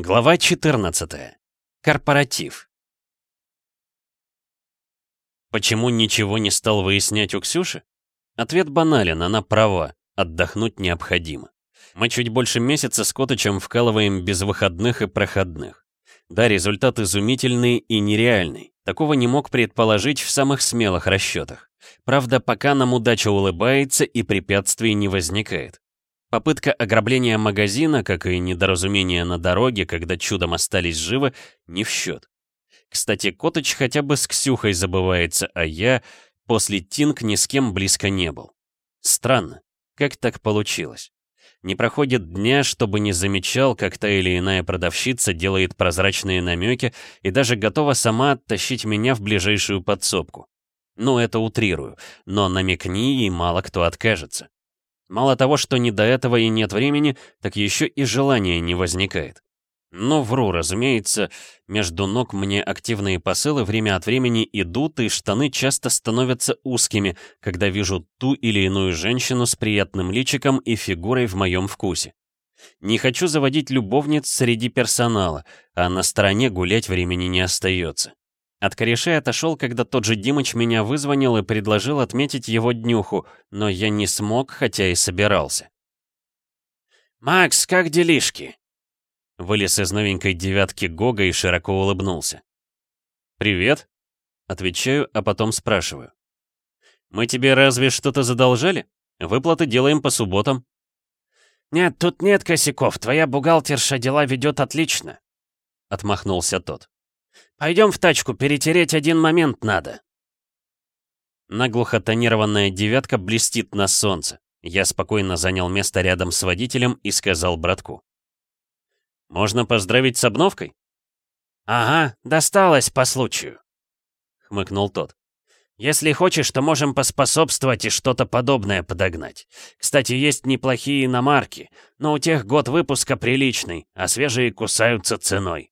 Глава 14. Корпоратив. Почему ничего не стал выяснять у Ксюши? Ответ банален, она права, отдохнуть необходимо. Мы чуть больше месяца с Котычем вкалываем без выходных и проходных. Да, результат изумительный и нереальный. Такого не мог предположить в самых смелых расчетах. Правда, пока нам удача улыбается и препятствий не возникает. Попытка ограбления магазина, как и недоразумение на дороге, когда чудом остались живы, не в счет. Кстати, Котыч хотя бы с Ксюхой забывается, а я после Тинг ни с кем близко не был. Странно, как так получилось? Не проходит дня, чтобы не замечал, как та или иная продавщица делает прозрачные намеки и даже готова сама оттащить меня в ближайшую подсобку. Ну, это утрирую, но намекни, и мало кто откажется. Мало того, что не до этого и нет времени, так еще и желания не возникает. Но вру, разумеется, между ног мне активные посылы время от времени идут, и штаны часто становятся узкими, когда вижу ту или иную женщину с приятным личиком и фигурой в моем вкусе. Не хочу заводить любовниц среди персонала, а на стороне гулять времени не остается. От корешей отошел, когда тот же Димыч меня вызвонил и предложил отметить его днюху, но я не смог, хотя и собирался. «Макс, как делишки?» Вылез из новенькой девятки Гога и широко улыбнулся. «Привет», — отвечаю, а потом спрашиваю. «Мы тебе разве что-то задолжали? Выплаты делаем по субботам». «Нет, тут нет косяков, твоя бухгалтерша дела ведет отлично», — отмахнулся тот. «Пойдем в тачку, перетереть один момент надо». Наглухо тонированная девятка блестит на солнце. Я спокойно занял место рядом с водителем и сказал братку. «Можно поздравить с обновкой?» «Ага, досталось по случаю», — хмыкнул тот. «Если хочешь, то можем поспособствовать и что-то подобное подогнать. Кстати, есть неплохие иномарки, но у тех год выпуска приличный, а свежие кусаются ценой».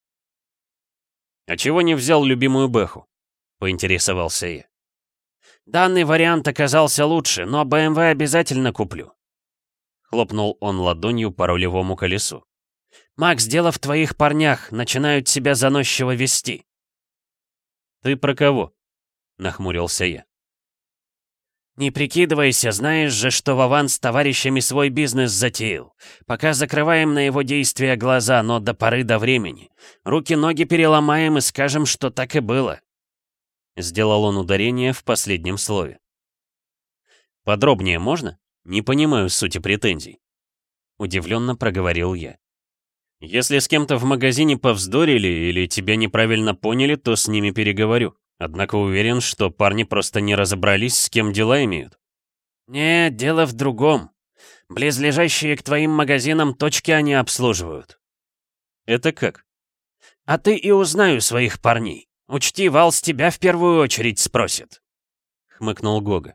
«А чего не взял любимую Бэху?» — поинтересовался я. «Данный вариант оказался лучше, но БМВ обязательно куплю». Хлопнул он ладонью по рулевому колесу. «Макс, дело в твоих парнях, начинают себя заносчиво вести». «Ты про кого?» — нахмурился я. «Не прикидывайся, знаешь же, что Вован с товарищами свой бизнес затеял. Пока закрываем на его действия глаза, но до поры до времени. Руки-ноги переломаем и скажем, что так и было». Сделал он ударение в последнем слове. «Подробнее можно? Не понимаю сути претензий». Удивленно проговорил я. «Если с кем-то в магазине повздорили или тебя неправильно поняли, то с ними переговорю. Однако уверен, что парни просто не разобрались, с кем дела имеют. «Нет, дело в другом. Близлежащие к твоим магазинам точки они обслуживают». «Это как?» «А ты и узнаю своих парней. Учти, Вал с тебя в первую очередь спросит», — хмыкнул Гога.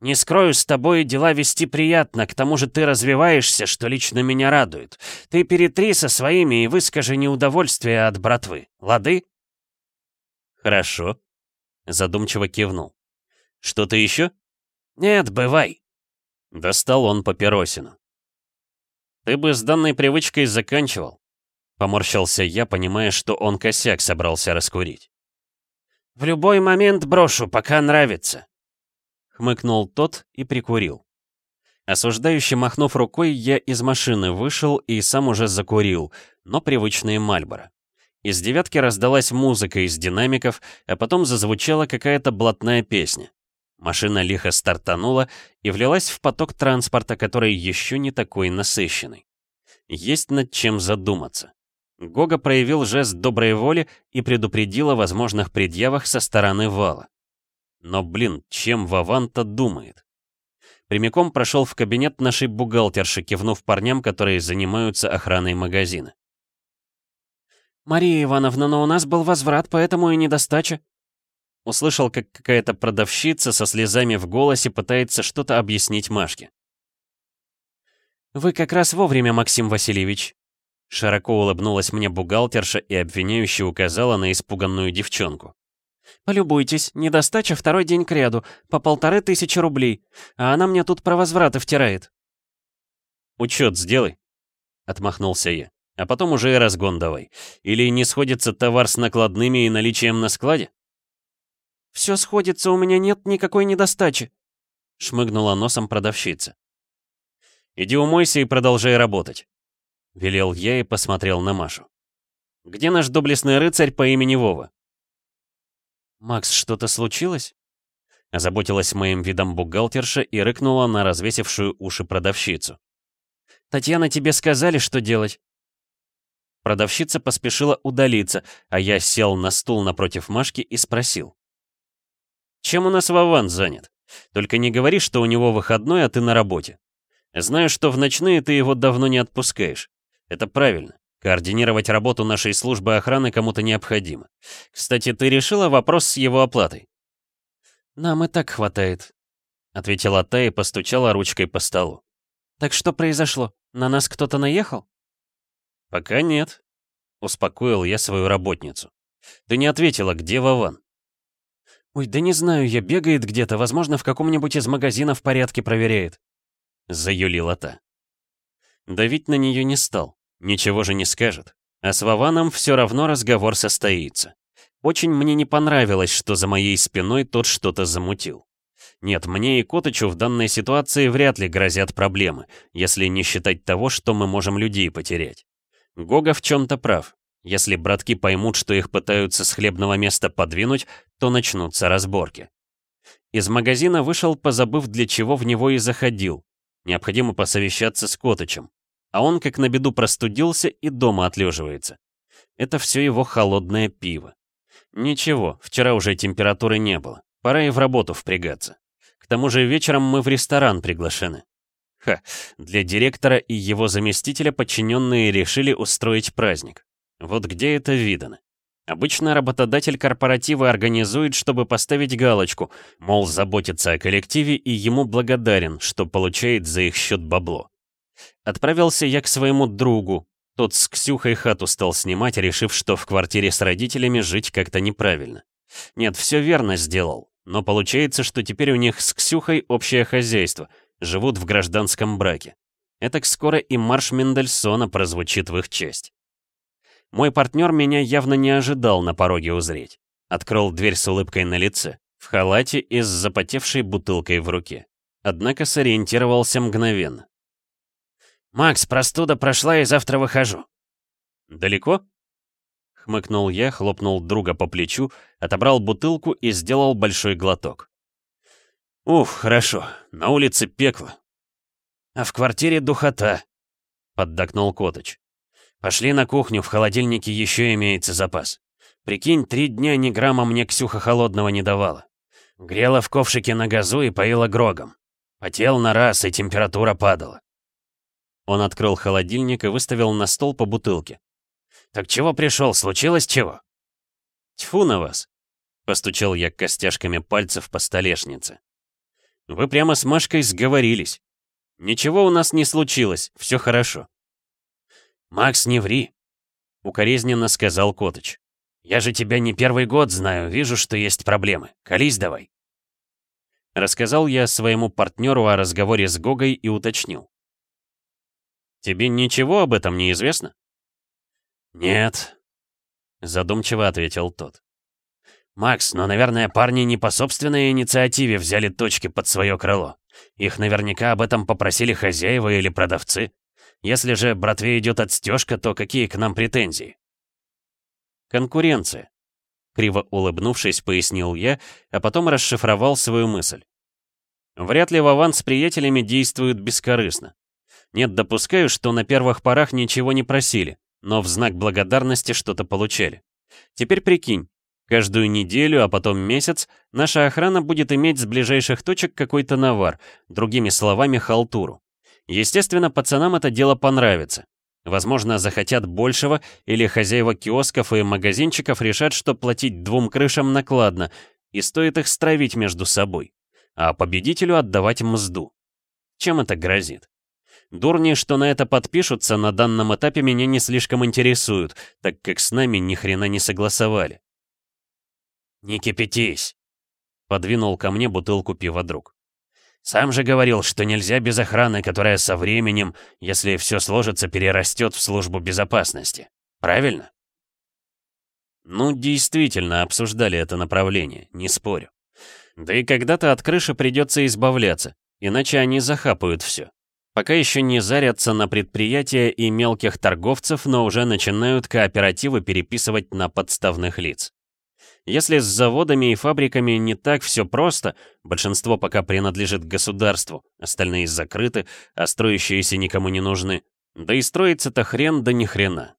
«Не скрою, с тобой дела вести приятно, к тому же ты развиваешься, что лично меня радует. Ты перетри со своими и выскажи неудовольствие от братвы, лады?» «Хорошо», Задумчиво кивнул. «Что-то еще?» «Нет, бывай». Достал он папиросину. «Ты бы с данной привычкой заканчивал», — поморщился я, понимая, что он косяк собрался раскурить. «В любой момент брошу, пока нравится», — хмыкнул тот и прикурил. Осуждающе махнув рукой, я из машины вышел и сам уже закурил, но привычные Мальборо. Из девятки раздалась музыка из динамиков, а потом зазвучала какая-то блатная песня. Машина лихо стартанула и влилась в поток транспорта, который еще не такой насыщенный. Есть над чем задуматься. Гога проявил жест доброй воли и предупредил о возможных предъявах со стороны вала. Но, блин, чем Ваванта думает? Прямиком прошел в кабинет нашей бухгалтерши, кивнув парням, которые занимаются охраной магазина. «Мария Ивановна, но у нас был возврат, поэтому и недостача». Услышал, как какая-то продавщица со слезами в голосе пытается что-то объяснить Машке. «Вы как раз вовремя, Максим Васильевич». Широко улыбнулась мне бухгалтерша и обвиняюще указала на испуганную девчонку. «Полюбуйтесь, недостача второй день к ряду, по полторы тысячи рублей, а она мне тут про возвраты втирает». «Учет сделай», — отмахнулся я. А потом уже и разгон давай. Или не сходится товар с накладными и наличием на складе? «Все сходится, у меня нет никакой недостачи», — шмыгнула носом продавщица. «Иди умойся и продолжай работать», — велел я и посмотрел на Машу. «Где наш доблестный рыцарь по имени Вова?» «Макс, что-то случилось?» Озаботилась моим видом бухгалтерша и рыкнула на развесившую уши продавщицу. «Татьяна, тебе сказали, что делать?» Продавщица поспешила удалиться, а я сел на стул напротив Машки и спросил. «Чем у нас Вован занят? Только не говори, что у него выходной, а ты на работе. Знаю, что в ночные ты его давно не отпускаешь. Это правильно. Координировать работу нашей службы охраны кому-то необходимо. Кстати, ты решила вопрос с его оплатой?» «Нам и так хватает», — ответила та и постучала ручкой по столу. «Так что произошло? На нас кто-то наехал?» «Пока нет», — успокоил я свою работницу. «Ты не ответила, где Вован?» «Ой, да не знаю, я бегает где-то, возможно, в каком-нибудь из магазинов порядке проверяет», — заюлила та. Давить на нее не стал, ничего же не скажет. А с Вованом все равно разговор состоится. Очень мне не понравилось, что за моей спиной тот что-то замутил. Нет, мне и Котычу в данной ситуации вряд ли грозят проблемы, если не считать того, что мы можем людей потерять. Гога в чем-то прав. Если братки поймут, что их пытаются с хлебного места подвинуть, то начнутся разборки. Из магазина вышел, позабыв, для чего в него и заходил. Необходимо посовещаться с Котычем. А он, как на беду, простудился и дома отлеживается. Это все его холодное пиво. Ничего, вчера уже температуры не было. Пора и в работу впрягаться. К тому же вечером мы в ресторан приглашены. Ха, для директора и его заместителя подчиненные решили устроить праздник. Вот где это видано? Обычно работодатель корпоративы организует, чтобы поставить галочку, мол, заботится о коллективе и ему благодарен, что получает за их счет бабло. Отправился я к своему другу. Тот с Ксюхой хату стал снимать, решив, что в квартире с родителями жить как-то неправильно. Нет, все верно сделал. Но получается, что теперь у них с Ксюхой общее хозяйство — живут в гражданском браке. Этак скоро и марш Мендельсона прозвучит в их честь. Мой партнер меня явно не ожидал на пороге узреть. Открыл дверь с улыбкой на лице, в халате и с запотевшей бутылкой в руке. Однако сориентировался мгновенно. «Макс, простуда прошла и завтра выхожу». «Далеко?» Хмыкнул я, хлопнул друга по плечу, отобрал бутылку и сделал большой глоток. «Уф, хорошо. На улице пекло». «А в квартире духота», — поддакнул Коточ. «Пошли на кухню, в холодильнике еще имеется запас. Прикинь, три дня ни грамма мне Ксюха холодного не давала. Грела в ковшике на газу и поила грогом. Потел на раз, и температура падала». Он открыл холодильник и выставил на стол по бутылке. «Так чего пришел? Случилось чего?» «Тьфу на вас!» — постучал я костяшками пальцев по столешнице. Вы прямо с Машкой сговорились. Ничего у нас не случилось, все хорошо. «Макс, не ври», — укоризненно сказал Котыч. «Я же тебя не первый год знаю, вижу, что есть проблемы. Колись давай». Рассказал я своему партнеру о разговоре с Гогой и уточнил. «Тебе ничего об этом не известно?» «Нет», — задумчиво ответил тот. «Макс, но, наверное, парни не по собственной инициативе взяли точки под свое крыло. Их наверняка об этом попросили хозяева или продавцы. Если же братве идет отстежка, то какие к нам претензии?» «Конкуренция», — криво улыбнувшись, пояснил я, а потом расшифровал свою мысль. «Вряд ли Вован с приятелями действует бескорыстно. Нет, допускаю, что на первых порах ничего не просили, но в знак благодарности что-то получали. Теперь прикинь, Каждую неделю, а потом месяц, наша охрана будет иметь с ближайших точек какой-то навар, другими словами, халтуру. Естественно, пацанам это дело понравится. Возможно, захотят большего, или хозяева киосков и магазинчиков решат, что платить двум крышам накладно, и стоит их стравить между собой, а победителю отдавать мзду. Чем это грозит? Дурни, что на это подпишутся, на данном этапе меня не слишком интересуют, так как с нами ни хрена не согласовали. «Не кипятись!» Подвинул ко мне бутылку пива друг. Сам же говорил, что нельзя без охраны, которая со временем, если все сложится, перерастет в службу безопасности. Правильно? Ну, действительно, обсуждали это направление, не спорю. Да и когда-то от крыши придется избавляться, иначе они захапают все. Пока еще не зарятся на предприятия и мелких торговцев, но уже начинают кооперативы переписывать на подставных лиц. Если с заводами и фабриками не так все просто, большинство пока принадлежит государству, остальные закрыты, а строящиеся никому не нужны. Да и строится-то хрен да ни хрена.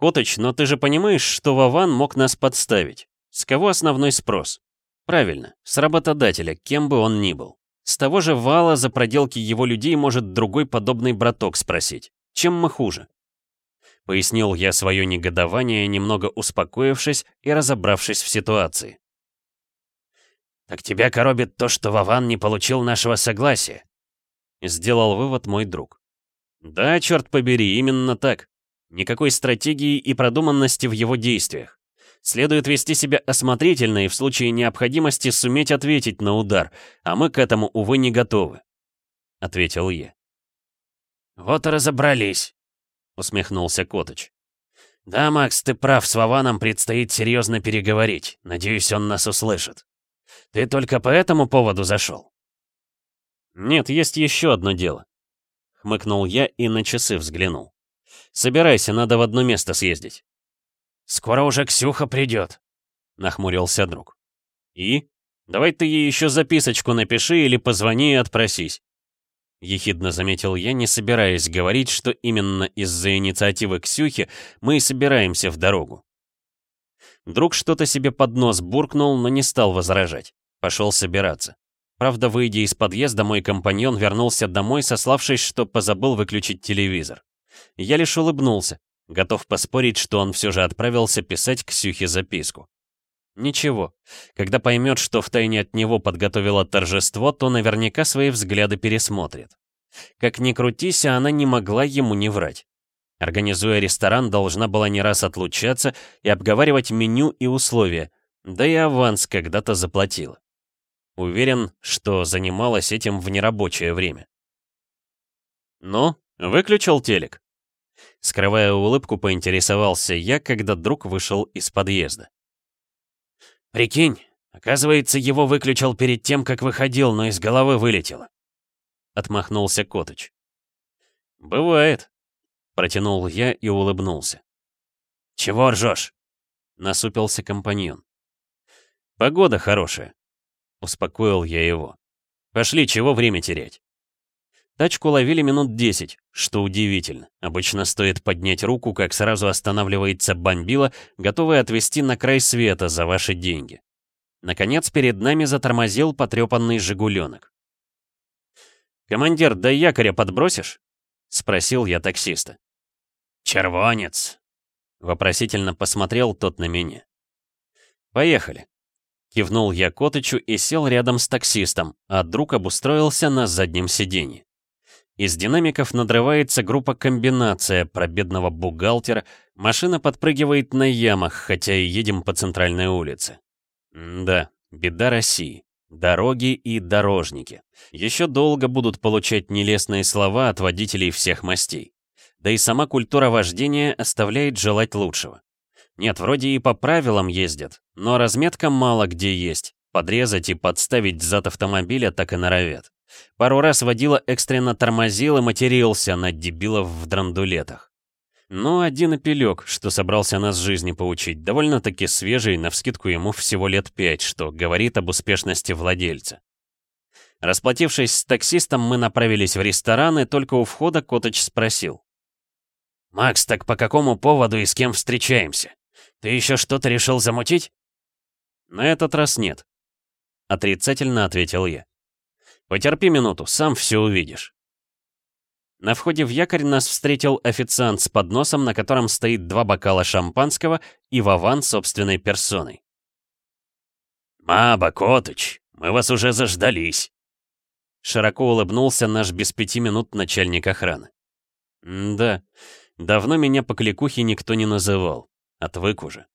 Коточ, но ты же понимаешь, что Вован мог нас подставить. С кого основной спрос? Правильно, с работодателя, кем бы он ни был. С того же вала за проделки его людей может другой подобный браток спросить. Чем мы хуже? Пояснил я свое негодование, немного успокоившись и разобравшись в ситуации. «Так тебя коробит то, что Вован не получил нашего согласия?» Сделал вывод мой друг. «Да, черт побери, именно так. Никакой стратегии и продуманности в его действиях. Следует вести себя осмотрительно и в случае необходимости суметь ответить на удар, а мы к этому, увы, не готовы», — ответил я. «Вот и разобрались», усмехнулся Коточ. «Да, Макс, ты прав, с Вованом предстоит серьезно переговорить. Надеюсь, он нас услышит. Ты только по этому поводу зашел?» «Нет, есть еще одно дело», — хмыкнул я и на часы взглянул. «Собирайся, надо в одно место съездить». «Скоро уже Ксюха придет», — нахмурился друг. «И? Давай ты ей еще записочку напиши или позвони и отпросись. — ехидно заметил я, не собираясь говорить, что именно из-за инициативы Ксюхи мы и собираемся в дорогу. Друг что-то себе под нос буркнул, но не стал возражать. Пошел собираться. Правда, выйдя из подъезда, мой компаньон вернулся домой, сославшись, что позабыл выключить телевизор. Я лишь улыбнулся, готов поспорить, что он все же отправился писать Ксюхе записку. Ничего, когда поймет, что втайне от него подготовила торжество, то наверняка свои взгляды пересмотрит. Как ни крутись, а она не могла ему не врать. Организуя ресторан, должна была не раз отлучаться и обговаривать меню и условия, да и аванс когда-то заплатила. Уверен, что занималась этим в нерабочее время. «Ну, выключил телек?» Скрывая улыбку, поинтересовался я, когда друг вышел из подъезда. «Прикинь, оказывается, его выключил перед тем, как выходил, но из головы вылетело». Отмахнулся Коточ. «Бывает», — протянул я и улыбнулся. «Чего ржешь?» — насупился компаньон. «Погода хорошая», — успокоил я его. «Пошли, чего время терять?» Тачку ловили минут десять, что удивительно. Обычно стоит поднять руку, как сразу останавливается бомбила, готовая отвезти на край света за ваши деньги. Наконец, перед нами затормозил потрепанный «Жигуленок». «Командир, да якоря подбросишь?» — спросил я таксиста. «Червонец!» — вопросительно посмотрел тот на меня. «Поехали!» Кивнул я Котычу и сел рядом с таксистом, а друг обустроился на заднем сиденье. Из динамиков надрывается группа «Комбинация» про бедного бухгалтера. Машина подпрыгивает на ямах, хотя и едем по центральной улице. М да, беда России. Дороги и дорожники. Еще долго будут получать нелестные слова от водителей всех мастей. Да и сама культура вождения оставляет желать лучшего. Нет, вроде и по правилам ездят, но разметка мало где есть. Подрезать и подставить зад автомобиля так и норовят. Пару раз водила экстренно тормозил и матерился на дебилов в драндулетах. Но один опелек, что собрался нас жизни поучить, довольно-таки свежий, навскидку ему всего лет пять, что говорит об успешности владельца. Расплатившись с таксистом, мы направились в ресторан, и только у входа Коточ спросил. «Макс, так по какому поводу и с кем встречаемся? Ты еще что-то решил замутить?» «На этот раз нет», — отрицательно ответил я. Потерпи минуту, сам все увидишь. На входе в якорь нас встретил официант с подносом, на котором стоит два бокала шампанского и Вован собственной персоной. «Маба, Котыч, мы вас уже заждались!» Широко улыбнулся наш без пяти минут начальник охраны. «Да, давно меня по кликухе никто не называл. Отвык уже.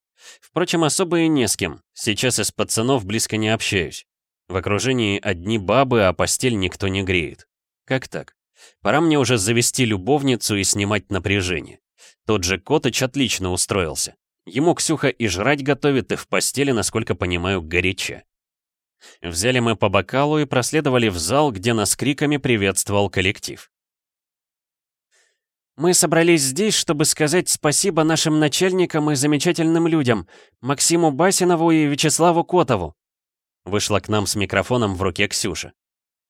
Впрочем, особо и не с кем. Сейчас из пацанов близко не общаюсь. В окружении одни бабы, а постель никто не греет. Как так? Пора мне уже завести любовницу и снимать напряжение. Тот же Котыч отлично устроился. Ему Ксюха и жрать готовит, и в постели, насколько понимаю, горяча. Взяли мы по бокалу и проследовали в зал, где нас криками приветствовал коллектив. «Мы собрались здесь, чтобы сказать спасибо нашим начальникам и замечательным людям, Максиму Басинову и Вячеславу Котову». Вышла к нам с микрофоном в руке Ксюша.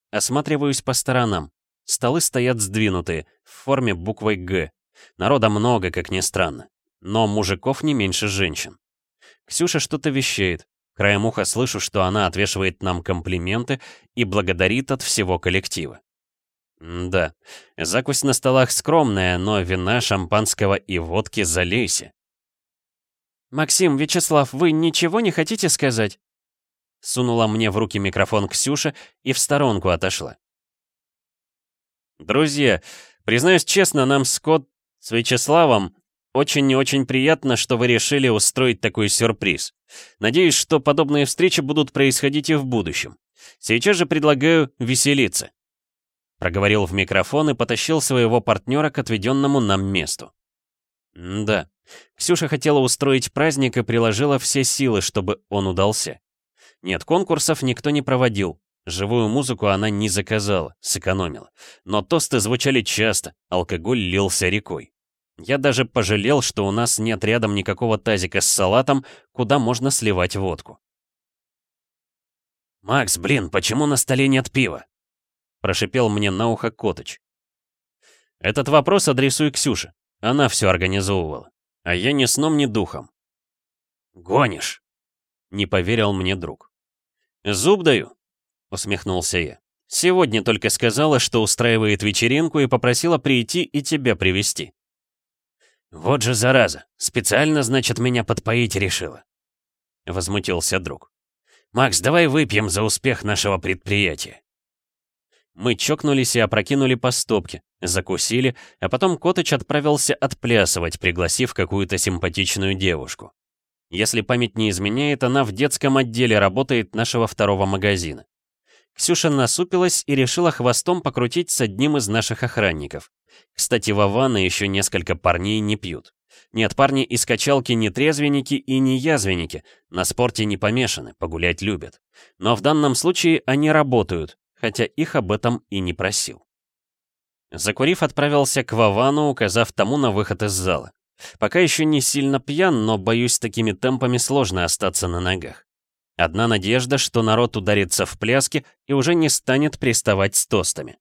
Осматриваюсь по сторонам. Столы стоят сдвинутые, в форме буквой «Г». Народа много, как ни странно. Но мужиков не меньше женщин. Ксюша что-то вещает. Краем уха слышу, что она отвешивает нам комплименты и благодарит от всего коллектива. М да, закусь на столах скромная, но вина, шампанского и водки залейся. «Максим, Вячеслав, вы ничего не хотите сказать?» Сунула мне в руки микрофон Ксюша и в сторонку отошла. «Друзья, признаюсь честно, нам с Кот с Вячеславом очень и очень приятно, что вы решили устроить такой сюрприз. Надеюсь, что подобные встречи будут происходить и в будущем. Сейчас же предлагаю веселиться. Проговорил в микрофон и потащил своего партнера к отведенному нам месту. М да, Ксюша хотела устроить праздник и приложила все силы, чтобы он удался. Нет, конкурсов никто не проводил. Живую музыку она не заказала, сэкономила. Но тосты звучали часто, алкоголь лился рекой. Я даже пожалел, что у нас нет рядом никакого тазика с салатом, куда можно сливать водку. «Макс, блин, почему на столе нет пива?» Прошипел мне на ухо Коточ. Этот вопрос адресуй Ксюше. Она все организовывала. А я ни сном, ни духом. «Гонишь!» — не поверил мне друг. «Зуб даю!» — усмехнулся я. «Сегодня только сказала, что устраивает вечеринку и попросила прийти и тебя привести. «Вот же зараза! Специально, значит, меня подпоить решила!» Возмутился друг. «Макс, давай выпьем за успех нашего предприятия!» Мы чокнулись и опрокинули по стопке, закусили, а потом Котыч отправился отплясывать, пригласив какую-то симпатичную девушку. Если память не изменяет, она в детском отделе работает нашего второго магазина. Ксюша насупилась и решила хвостом покрутить с одним из наших охранников. Кстати, в Авана еще несколько парней не пьют. Нет, парни из качалки не трезвенники и не язвенники, на спорте не помешаны, погулять любят. Но в данном случае они работают, хотя их об этом и не просил. Закурив, отправился к Вовану, указав тому на выход из зала. Пока еще не сильно пьян, но, боюсь, такими темпами сложно остаться на ногах. Одна надежда, что народ ударится в пляски и уже не станет приставать с тостами.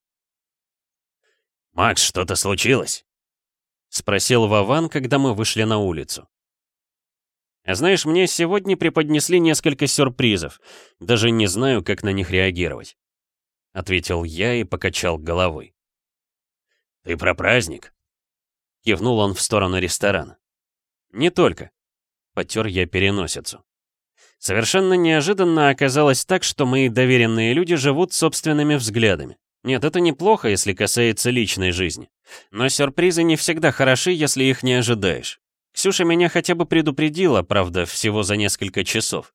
«Макс, что-то случилось?» — спросил Вован, когда мы вышли на улицу. «Знаешь, мне сегодня преподнесли несколько сюрпризов. Даже не знаю, как на них реагировать», — ответил я и покачал головой. «Ты про праздник?» — кивнул он в сторону ресторана. «Не только», — потер я переносицу. Совершенно неожиданно оказалось так, что мои доверенные люди живут собственными взглядами. Нет, это неплохо, если касается личной жизни. Но сюрпризы не всегда хороши, если их не ожидаешь. Ксюша меня хотя бы предупредила, правда, всего за несколько часов.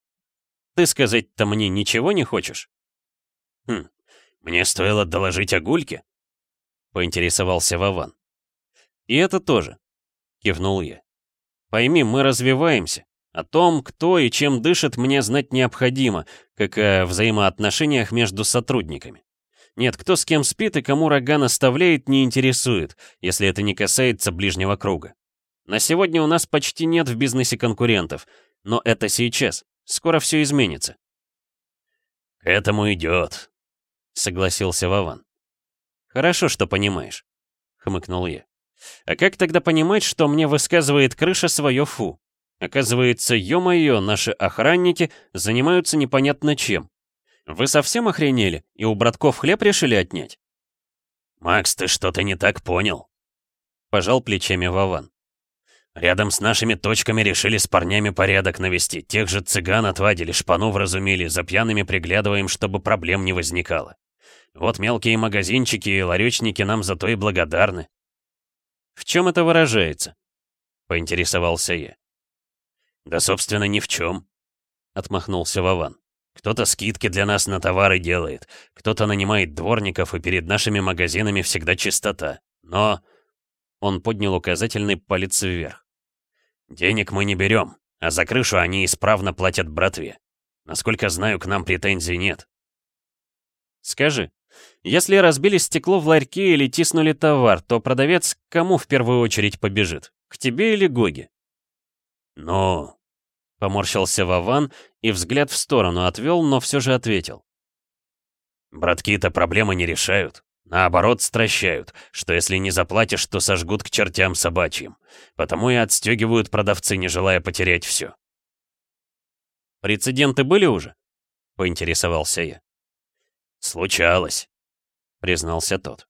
Ты сказать-то мне ничего не хочешь? Хм, мне стоило доложить о гульке? Поинтересовался Вован. И это тоже, кивнул я. Пойми, мы развиваемся. О том, кто и чем дышит, мне знать необходимо, как о взаимоотношениях между сотрудниками. Нет, кто с кем спит и кому рога наставляет, не интересует, если это не касается ближнего круга. На сегодня у нас почти нет в бизнесе конкурентов, но это сейчас. Скоро все изменится. «К этому идет», — согласился Вован. «Хорошо, что понимаешь», — хмыкнул я. «А как тогда понимать, что мне высказывает крыша свое фу? Оказывается, ё-моё, наши охранники занимаются непонятно чем. Вы совсем охренели и у братков хлеб решили отнять? «Макс, ты что-то не так понял», — пожал плечами Вован. «Рядом с нашими точками решили с парнями порядок навести. Тех же цыган отвадили, шпану вразумили, за пьяными приглядываем, чтобы проблем не возникало. Вот мелкие магазинчики и ларечники нам за то и благодарны». «В чем это выражается?» — поинтересовался я. «Да, собственно, ни в чем», — отмахнулся Вован. Кто-то скидки для нас на товары делает, кто-то нанимает дворников, и перед нашими магазинами всегда чистота. Но...» Он поднял указательный палец вверх. «Денег мы не берем, а за крышу они исправно платят братве. Насколько знаю, к нам претензий нет». «Скажи, если разбили стекло в ларьке или тиснули товар, то продавец к кому в первую очередь побежит? К тебе или Гоге?» «Ну...» — поморщился Вован и взгляд в сторону отвел, но все же ответил. «Братки-то проблемы не решают. Наоборот, стращают, что если не заплатишь, то сожгут к чертям собачьим. Потому и отстегивают продавцы, не желая потерять все. «Прецеденты были уже?» — поинтересовался я. «Случалось», — признался тот.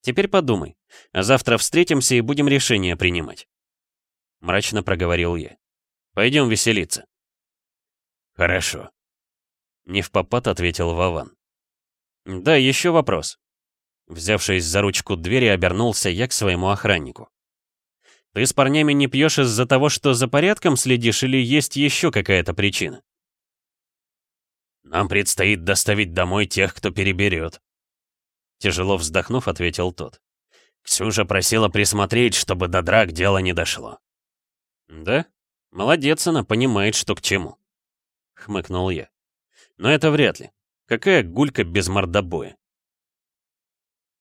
«Теперь подумай, а завтра встретимся и будем решение принимать». Мрачно проговорил я. «Пойдем веселиться». «Хорошо», — не в попад ответил Вован. «Да, еще вопрос. Взявшись за ручку двери, обернулся я к своему охраннику. «Ты с парнями не пьешь из-за того, что за порядком следишь, или есть еще какая-то причина?» «Нам предстоит доставить домой тех, кто переберет», — тяжело вздохнув, ответил тот. «Ксюша просила присмотреть, чтобы до драк дело не дошло». «Да? Молодец она, понимает, что к чему», — хмыкнул я. «Но это вряд ли. Какая гулька без мордобоя?»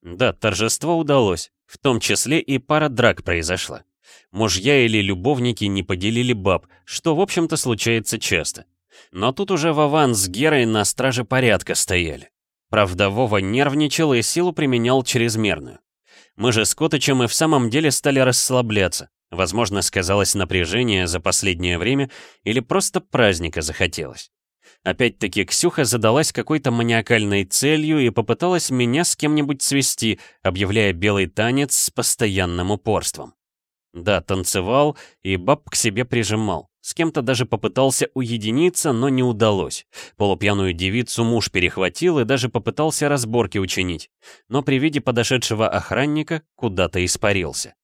Да, торжество удалось, в том числе и пара драк произошла. Мужья или любовники не поделили баб, что, в общем-то, случается часто. Но тут уже Вован с Герой на страже порядка стояли. Правда, Вова нервничал и силу применял чрезмерную. Мы же с Котычем и в самом деле стали расслабляться. Возможно, сказалось напряжение за последнее время или просто праздника захотелось. Опять-таки Ксюха задалась какой-то маниакальной целью и попыталась меня с кем-нибудь свести, объявляя белый танец с постоянным упорством. Да, танцевал и баб к себе прижимал. С кем-то даже попытался уединиться, но не удалось. Полупьяную девицу муж перехватил и даже попытался разборки учинить. Но при виде подошедшего охранника куда-то испарился.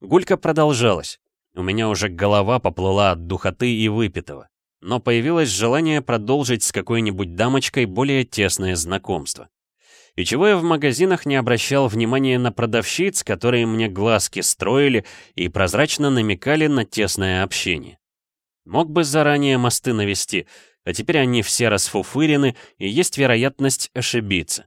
Гулька продолжалась. У меня уже голова поплыла от духоты и выпитого но появилось желание продолжить с какой-нибудь дамочкой более тесное знакомство. И чего я в магазинах не обращал внимания на продавщиц, которые мне глазки строили и прозрачно намекали на тесное общение. Мог бы заранее мосты навести, а теперь они все расфуфырены, и есть вероятность ошибиться.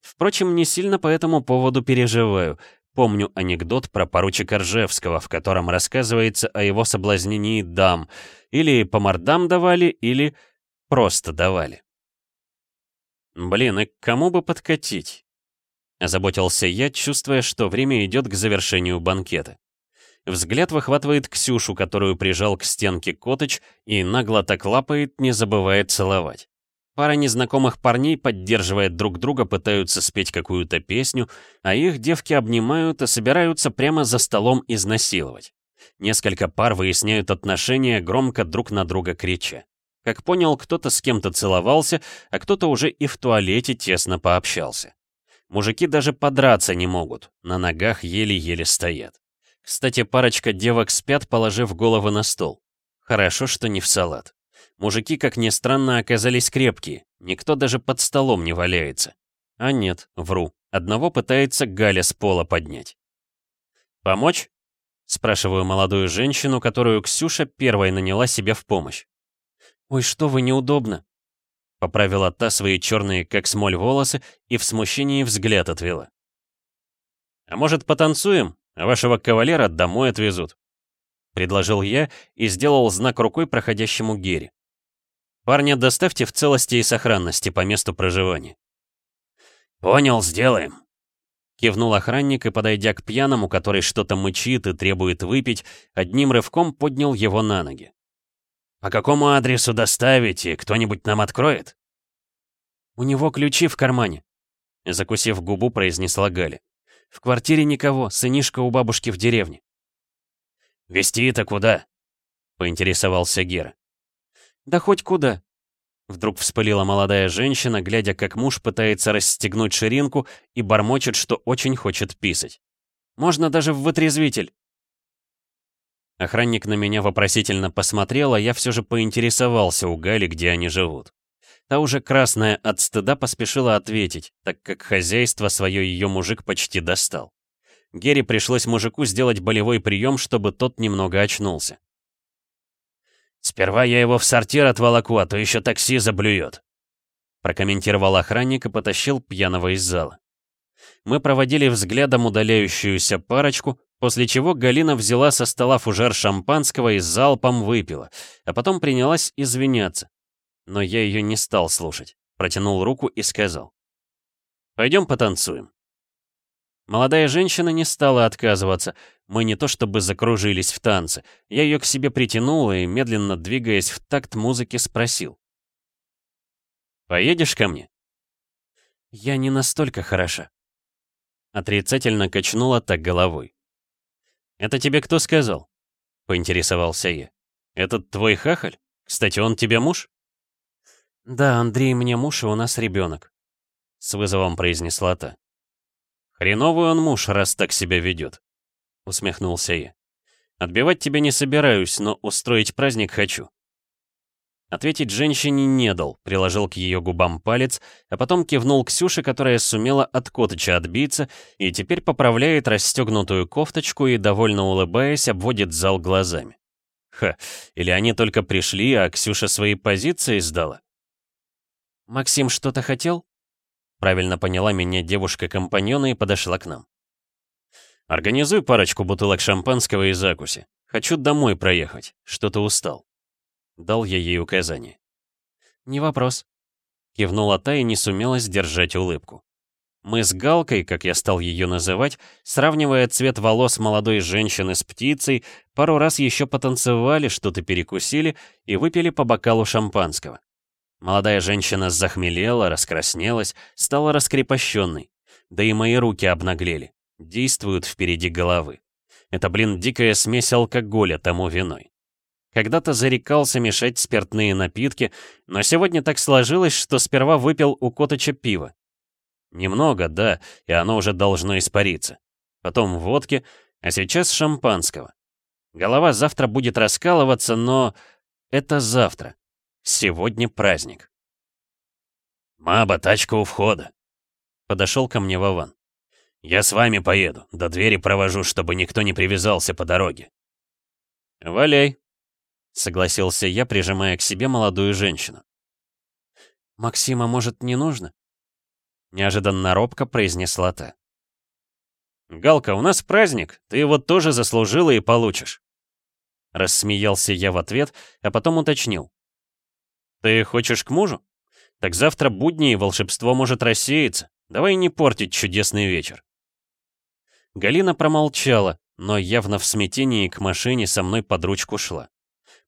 Впрочем, не сильно по этому поводу переживаю. Помню анекдот про поручика Ржевского, в котором рассказывается о его соблазнении дам — или по мордам давали, или просто давали. Блин, и к кому бы подкатить? Озаботился я, чувствуя, что время идет к завершению банкета. Взгляд выхватывает Ксюшу, которую прижал к стенке Коточ, и нагло так лапает, не забывая целовать. Пара незнакомых парней, поддерживая друг друга, пытаются спеть какую-то песню, а их девки обнимают и собираются прямо за столом изнасиловать. Несколько пар выясняют отношения, громко друг на друга крича. Как понял, кто-то с кем-то целовался, а кто-то уже и в туалете тесно пообщался. Мужики даже подраться не могут, на ногах еле-еле стоят. Кстати, парочка девок спят, положив головы на стол. Хорошо, что не в салат. Мужики, как ни странно, оказались крепкие, никто даже под столом не валяется. А нет, вру, одного пытается Галя с пола поднять. «Помочь?» Спрашиваю молодую женщину, которую Ксюша первой наняла себе в помощь. «Ой, что вы, неудобно!» Поправила та свои черные, как смоль, волосы и в смущении взгляд отвела. «А может, потанцуем, а вашего кавалера домой отвезут?» Предложил я и сделал знак рукой проходящему Гере. «Парня доставьте в целости и сохранности по месту проживания». «Понял, сделаем», Кивнул охранник и, подойдя к пьяному, который что-то мычит и требует выпить, одним рывком поднял его на ноги. «По какому адресу доставите? Кто-нибудь нам откроет?» «У него ключи в кармане», — закусив губу, произнесла Галя. «В квартире никого, сынишка у бабушки в деревне». «Вести это куда?» — поинтересовался Гера. «Да хоть куда», Вдруг вспылила молодая женщина, глядя, как муж пытается расстегнуть ширинку и бормочет, что очень хочет писать. «Можно даже в вытрезвитель!» Охранник на меня вопросительно посмотрел, а я все же поинтересовался у Гали, где они живут. Та уже красная от стыда поспешила ответить, так как хозяйство свое ее мужик почти достал. Гере пришлось мужику сделать болевой прием, чтобы тот немного очнулся. «Сперва я его в сортир отволоку, а то еще такси заблюет», прокомментировал охранник и потащил пьяного из зала. Мы проводили взглядом удаляющуюся парочку, после чего Галина взяла со стола фужер шампанского и залпом выпила, а потом принялась извиняться. Но я ее не стал слушать, протянул руку и сказал. «Пойдем потанцуем». Молодая женщина не стала отказываться. Мы не то чтобы закружились в танце. Я ее к себе притянул и, медленно двигаясь в такт музыки, спросил. «Поедешь ко мне?» «Я не настолько хороша». Отрицательно качнула так головой. «Это тебе кто сказал?» — поинтересовался я. «Этот твой хахаль? Кстати, он тебе муж?» «Да, Андрей мне муж, и у нас ребенок», — с вызовом произнесла та. «Хреновый он муж, раз так себя ведет», — усмехнулся я. «Отбивать тебя не собираюсь, но устроить праздник хочу». Ответить женщине не дал, приложил к ее губам палец, а потом кивнул Ксюше, которая сумела от Котыча отбиться и теперь поправляет расстегнутую кофточку и, довольно улыбаясь, обводит зал глазами. Ха, или они только пришли, а Ксюша свои позиции сдала? «Максим что-то хотел?» Правильно поняла меня девушка-компаньона и подошла к нам. «Организуй парочку бутылок шампанского и закуси. Хочу домой проехать. Что-то устал». Дал я ей указание. «Не вопрос». Кивнула та и не сумела сдержать улыбку. Мы с Галкой, как я стал ее называть, сравнивая цвет волос молодой женщины с птицей, пару раз еще потанцевали, что-то перекусили и выпили по бокалу шампанского. Молодая женщина захмелела, раскраснелась, стала раскрепощенной. Да и мои руки обнаглели. Действуют впереди головы. Это, блин, дикая смесь алкоголя тому виной. Когда-то зарекался мешать спиртные напитки, но сегодня так сложилось, что сперва выпил у Коточа пиво. Немного, да, и оно уже должно испариться. Потом водки, а сейчас шампанского. Голова завтра будет раскалываться, но это завтра. Сегодня праздник. «Маба, тачка у входа», — подошел ко мне Вован. «Я с вами поеду, до двери провожу, чтобы никто не привязался по дороге». «Валяй», — согласился я, прижимая к себе молодую женщину. «Максима, может, не нужно?» Неожиданно робко произнесла та. «Галка, у нас праздник, ты его тоже заслужила и получишь». Рассмеялся я в ответ, а потом уточнил. «Ты хочешь к мужу? Так завтра будни и волшебство может рассеяться. Давай не портить чудесный вечер». Галина промолчала, но явно в смятении к машине со мной под ручку шла.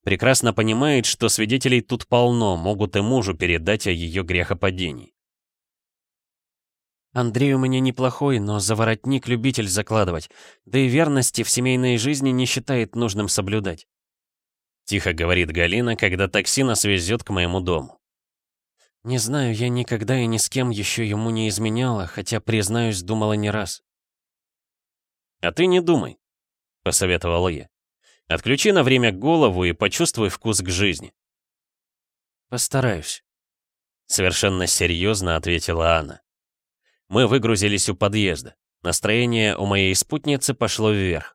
Прекрасно понимает, что свидетелей тут полно, могут и мужу передать о ее грехопадении. Андрей у меня неплохой, но заворотник любитель закладывать, да и верности в семейной жизни не считает нужным соблюдать. Тихо говорит Галина, когда такси нас везет к моему дому. Не знаю, я никогда и ни с кем еще ему не изменяла, хотя, признаюсь, думала не раз. А ты не думай, посоветовала я. Отключи на время голову и почувствуй вкус к жизни. Постараюсь. Совершенно серьезно ответила она. Мы выгрузились у подъезда. Настроение у моей спутницы пошло вверх.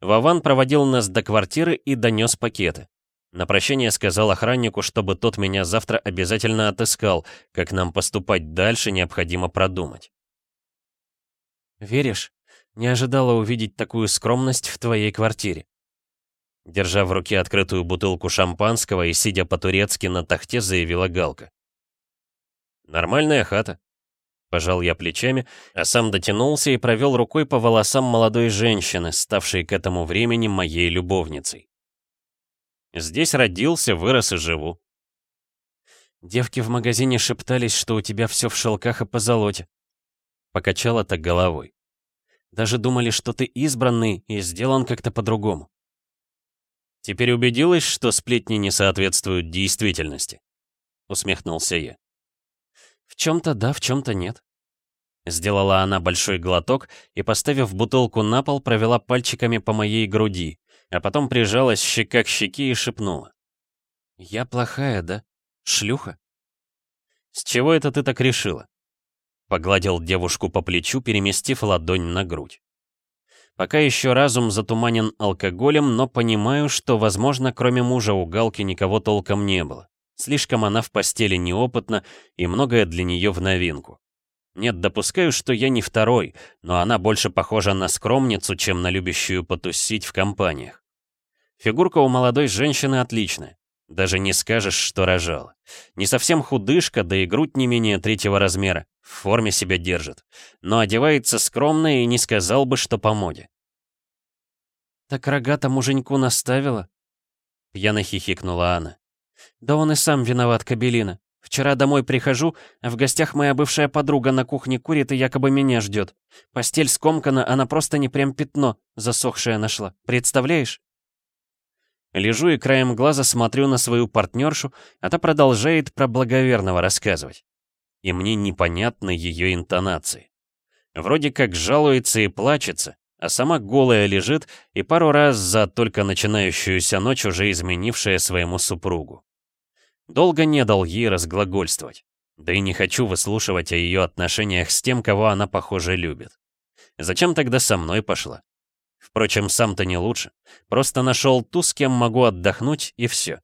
Вован проводил нас до квартиры и донес пакеты. На прощание сказал охраннику, чтобы тот меня завтра обязательно отыскал, как нам поступать дальше необходимо продумать. «Веришь? Не ожидала увидеть такую скромность в твоей квартире». Держа в руке открытую бутылку шампанского и сидя по-турецки на тахте, заявила Галка. «Нормальная хата», Пожал я плечами, а сам дотянулся и провел рукой по волосам молодой женщины, ставшей к этому времени моей любовницей. Здесь родился, вырос и живу. Девки в магазине шептались, что у тебя все в шелках и позолоте. Покачала так головой. Даже думали, что ты избранный и сделан как-то по-другому. Теперь убедилась, что сплетни не соответствуют действительности. Усмехнулся я. Чем-то да, в чем-то нет. Сделала она большой глоток и, поставив бутылку на пол, провела пальчиками по моей груди, а потом прижалась щека к щеке и шепнула. «Я плохая, да? Шлюха?» С чего это ты так решила?» Погладил девушку по плечу, переместив ладонь на грудь. Пока еще разум затуманен алкоголем, но понимаю, что, возможно, кроме мужа у Галки никого толком не было. Слишком она в постели неопытна, и многое для нее в новинку. Нет, допускаю, что я не второй, но она больше похожа на скромницу, чем на любящую потусить в компаниях. Фигурка у молодой женщины отличная. Даже не скажешь, что рожала. Не совсем худышка, да и грудь не менее третьего размера. В форме себя держит. Но одевается скромно и не сказал бы, что по моде. «Так рогата муженьку наставила?» Пьяно хихикнула она. «Да он и сам виноват, Кабелина. Вчера домой прихожу, а в гостях моя бывшая подруга на кухне курит и якобы меня ждет. Постель скомкана, она просто не прям пятно засохшее нашла. Представляешь?» Лежу и краем глаза смотрю на свою партнершу, а та продолжает про благоверного рассказывать. И мне непонятны ее интонации. Вроде как жалуется и плачется, а сама голая лежит и пару раз за только начинающуюся ночь уже изменившая своему супругу. Долго не дал ей разглагольствовать. Да и не хочу выслушивать о ее отношениях с тем, кого она, похоже, любит. Зачем тогда со мной пошла? Впрочем, сам-то не лучше. Просто нашел ту, с кем могу отдохнуть, и все.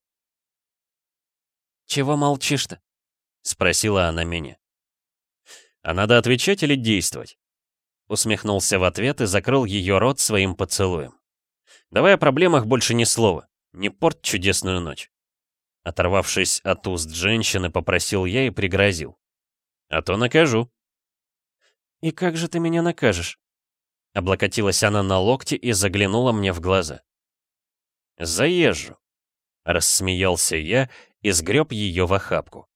«Чего молчишь-то?» — спросила она меня. «А надо отвечать или действовать?» Усмехнулся в ответ и закрыл ее рот своим поцелуем. «Давай о проблемах больше ни слова. Не порт чудесную ночь». Оторвавшись от уст женщины, попросил я и пригрозил. «А то накажу». «И как же ты меня накажешь?» Облокотилась она на локти и заглянула мне в глаза. «Заезжу», — рассмеялся я и сгреб ее в охапку.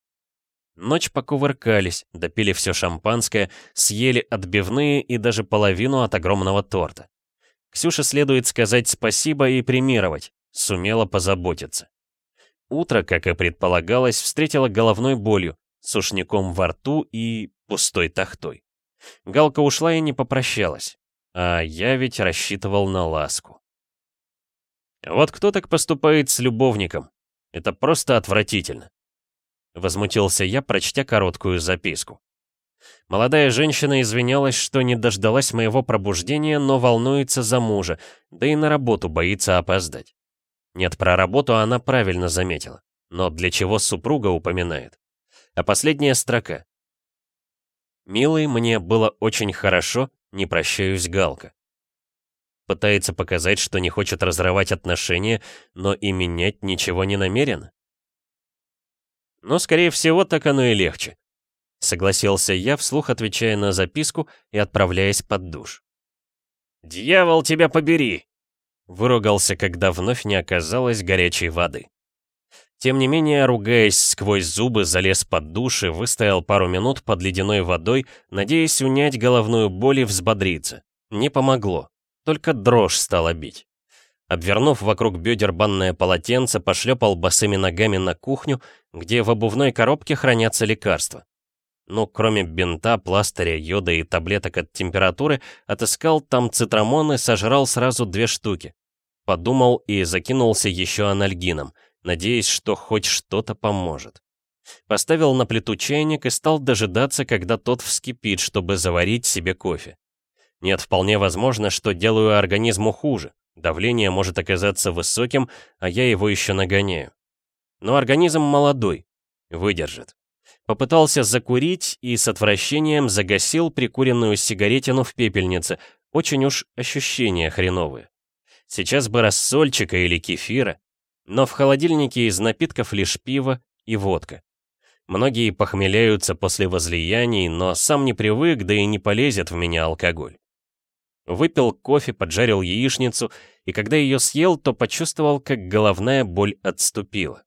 Ночь покувыркались, допили все шампанское, съели отбивные и даже половину от огромного торта. Ксюше следует сказать спасибо и премировать, сумела позаботиться. Утро, как и предполагалось, встретило головной болью, сушняком во рту и пустой тахтой. Галка ушла и не попрощалась. А я ведь рассчитывал на ласку. Вот кто так поступает с любовником? Это просто отвратительно. Возмутился я, прочтя короткую записку. Молодая женщина извинялась, что не дождалась моего пробуждения, но волнуется за мужа, да и на работу боится опоздать. Нет, про работу она правильно заметила. Но для чего супруга упоминает? А последняя строка. «Милый, мне было очень хорошо, не прощаюсь, Галка. Пытается показать, что не хочет разрывать отношения, но и менять ничего не намерен. Но, скорее всего, так оно и легче. Согласился я, вслух отвечая на записку и отправляясь под душ. «Дьявол тебя побери!» Выругался, когда вновь не оказалось горячей воды. Тем не менее, ругаясь сквозь зубы, залез под душ и выстоял пару минут под ледяной водой, надеясь унять головную боль и взбодриться. Не помогло. Только дрожь стала бить. Обвернув вокруг бедер банное полотенце, пошлепал босыми ногами на кухню, где в обувной коробке хранятся лекарства. Ну, кроме бинта, пластыря, йода и таблеток от температуры, отыскал там цитрамон и сожрал сразу две штуки. Подумал и закинулся еще анальгином — надеясь, что хоть что-то поможет. Поставил на плиту чайник и стал дожидаться, когда тот вскипит, чтобы заварить себе кофе. Нет, вполне возможно, что делаю организму хуже. Давление может оказаться высоким, а я его еще нагоняю. Но организм молодой, выдержит. Попытался закурить и с отвращением загасил прикуренную сигаретину в пепельнице. Очень уж ощущения хреновые. Сейчас бы рассольчика или кефира, но в холодильнике из напитков лишь пиво и водка. Многие похмеляются после возлияний, но сам не привык, да и не полезет в меня алкоголь. Выпил кофе, поджарил яичницу, и когда ее съел, то почувствовал, как головная боль отступила.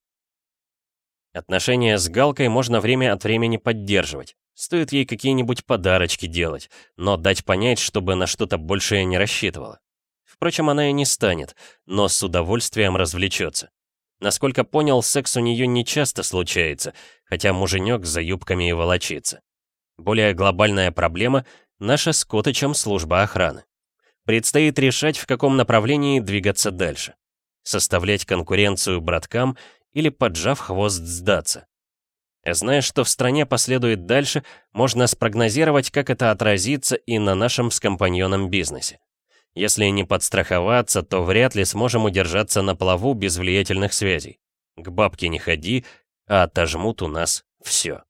Отношения с Галкой можно время от времени поддерживать. Стоит ей какие-нибудь подарочки делать, но дать понять, чтобы на что-то большее не рассчитывала. Впрочем, она и не станет, но с удовольствием развлечется. Насколько понял, секс у нее не часто случается, хотя муженек за юбками и волочится. Более глобальная проблема — наша с Котычем служба охраны. Предстоит решать, в каком направлении двигаться дальше. Составлять конкуренцию браткам или, поджав хвост, сдаться. Зная, что в стране последует дальше, можно спрогнозировать, как это отразится и на нашем с компаньоном бизнесе. Если не подстраховаться, то вряд ли сможем удержаться на плаву без влиятельных связей. К бабке не ходи, а отожмут у нас все.